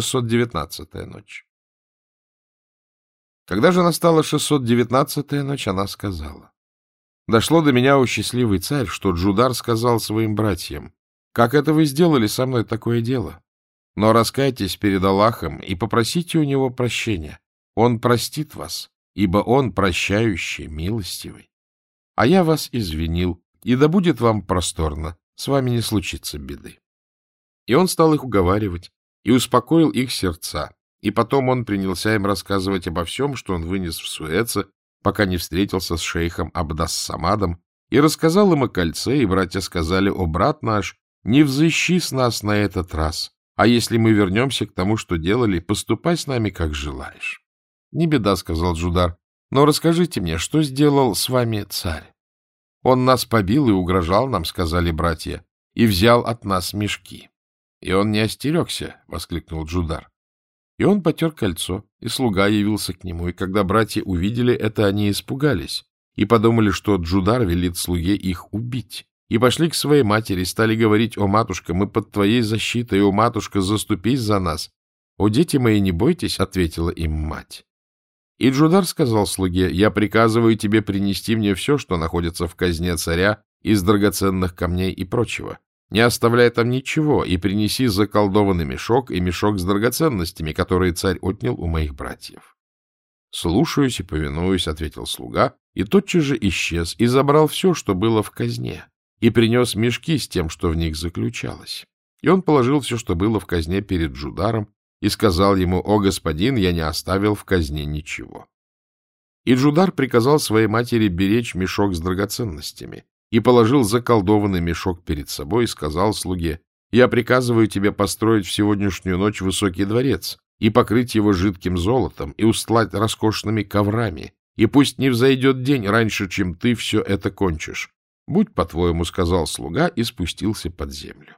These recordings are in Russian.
619-я ночь. Когда же настала 619-я ночь, она сказала. Дошло до меня, о счастливый царь, что Джудар сказал своим братьям, «Как это вы сделали со мной такое дело? Но раскайтесь перед Аллахом и попросите у него прощения. Он простит вас, ибо он прощающий, милостивый. А я вас извинил, и да будет вам просторно, с вами не случится беды». И он стал их уговаривать и успокоил их сердца, и потом он принялся им рассказывать обо всем, что он вынес в Суэце, пока не встретился с шейхом Абдас-Самадом, и рассказал им о кольце, и братья сказали, «О, брат наш, не взыщи с нас на этот раз, а если мы вернемся к тому, что делали, поступай с нами, как желаешь». «Не беда», — сказал Джудар, — «но расскажите мне, что сделал с вами царь?» «Он нас побил и угрожал нам», — сказали братья, — «и взял от нас мешки». «И он не остерегся», — воскликнул Джудар. И он потер кольцо, и слуга явился к нему, и когда братья увидели это, они испугались и подумали, что Джудар велит слуге их убить. И пошли к своей матери, стали говорить, «О, матушка, мы под твоей защитой, о, матушка, заступись за нас». «О, дети мои, не бойтесь», — ответила им мать. И Джудар сказал слуге, «Я приказываю тебе принести мне все, что находится в казне царя, из драгоценных камней и прочего. Не оставляй там ничего, и принеси заколдованный мешок и мешок с драгоценностями, которые царь отнял у моих братьев. — Слушаюсь и повинуюсь, — ответил слуга, и тотчас же исчез, и забрал все, что было в казне, и принес мешки с тем, что в них заключалось. И он положил все, что было в казне перед Джударом, и сказал ему, «О, господин, я не оставил в казне ничего». И Джудар приказал своей матери беречь мешок с драгоценностями, и положил заколдованный мешок перед собой и сказал слуге, «Я приказываю тебе построить в сегодняшнюю ночь высокий дворец и покрыть его жидким золотом и устлать роскошными коврами, и пусть не взойдет день раньше, чем ты все это кончишь. Будь по-твоему, — сказал слуга, и спустился под землю.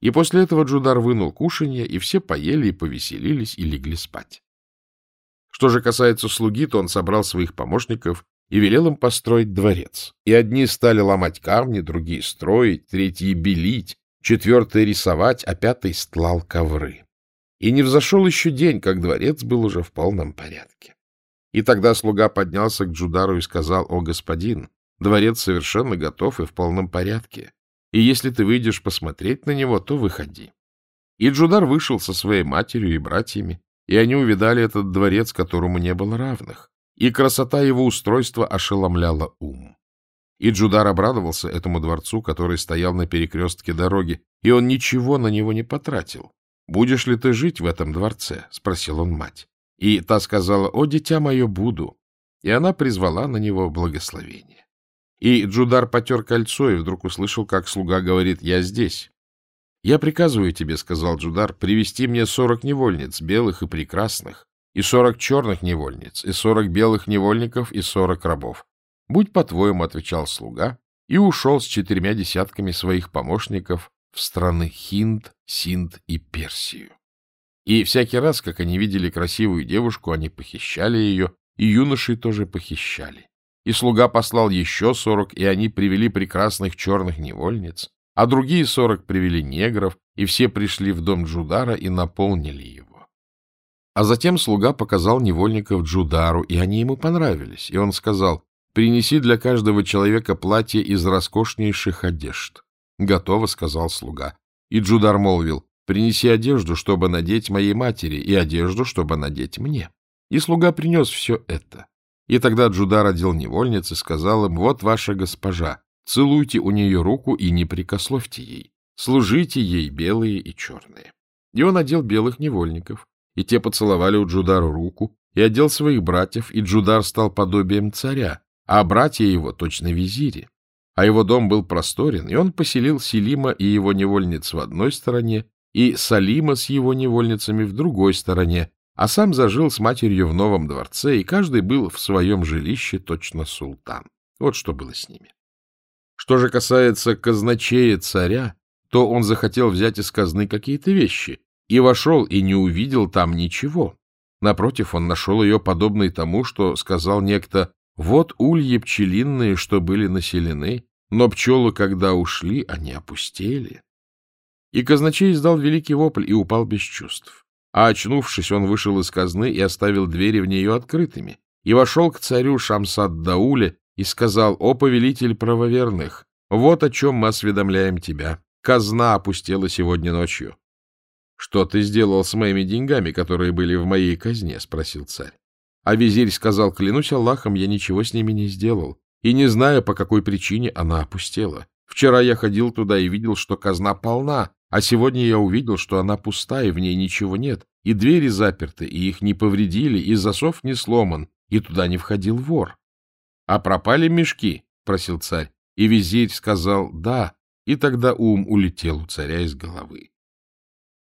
И после этого Джудар вынул кушанье, и все поели и повеселились, и легли спать. Что же касается слуги, то он собрал своих помощников и велел им построить дворец. И одни стали ломать камни, другие строить, третьи белить, четвертые рисовать, а пятый стлал ковры. И не взошел еще день, как дворец был уже в полном порядке. И тогда слуга поднялся к Джудару и сказал, «О, господин, дворец совершенно готов и в полном порядке, и если ты выйдешь посмотреть на него, то выходи». И Джудар вышел со своей матерью и братьями, и они увидали этот дворец, которому не было равных и красота его устройства ошеломляла ум. И Джудар обрадовался этому дворцу, который стоял на перекрестке дороги, и он ничего на него не потратил. «Будешь ли ты жить в этом дворце?» — спросил он мать. И та сказала, «О, дитя мое, буду». И она призвала на него благословение. И Джудар потер кольцо и вдруг услышал, как слуга говорит, «Я здесь». «Я приказываю тебе, — сказал Джудар, — привести мне сорок невольниц, белых и прекрасных, и сорок черных невольниц, и сорок белых невольников, и сорок рабов. Будь по-твоему, — отвечал слуга, и ушел с четырьмя десятками своих помощников в страны Хинд, Синд и Персию. И всякий раз, как они видели красивую девушку, они похищали ее, и юноши тоже похищали. И слуга послал еще сорок, и они привели прекрасных черных невольниц, а другие сорок привели негров, и все пришли в дом Джудара и наполнили его. А затем слуга показал невольников Джудару, и они ему понравились. И он сказал, «Принеси для каждого человека платье из роскошнейших одежд». «Готово», — сказал слуга. И Джудар молвил, «Принеси одежду, чтобы надеть моей матери, и одежду, чтобы надеть мне». И слуга принес все это. И тогда Джудар одел невольниц и сказал им, «Вот ваша госпожа, целуйте у нее руку и не прикословьте ей, служите ей белые и черные». И он одел белых невольников, и те поцеловали у Джудару руку, и одел своих братьев, и Джудар стал подобием царя, а братья его точно визири. А его дом был просторен, и он поселил Селима и его невольниц в одной стороне, и Салима с его невольницами в другой стороне, а сам зажил с матерью в новом дворце, и каждый был в своем жилище точно султан. Вот что было с ними. Что же касается казначея царя, то он захотел взять из казны какие-то вещи, и вошел, и не увидел там ничего. Напротив, он нашел ее подобной тому, что сказал некто «Вот ульи пчелиные, что были населены, но пчелы, когда ушли, они опустели». И казначей издал великий вопль и упал без чувств. А очнувшись, он вышел из казны и оставил двери в нее открытыми, и вошел к царю Шамсад-Дауле и сказал, «О, повелитель правоверных, вот о чем мы осведомляем тебя. Казна опустела сегодня ночью». «Что ты сделал с моими деньгами, которые были в моей казне?» — спросил царь. А визирь сказал, «Клянусь Аллахом, я ничего с ними не сделал, и не знаю, по какой причине она опустела. Вчера я ходил туда и видел, что казна полна, а сегодня я увидел, что она пуста, и в ней ничего нет, и двери заперты, и их не повредили, и засов не сломан, и туда не входил вор. — А пропали мешки? — просил царь. И визирь сказал «да», и тогда ум улетел у царя из головы.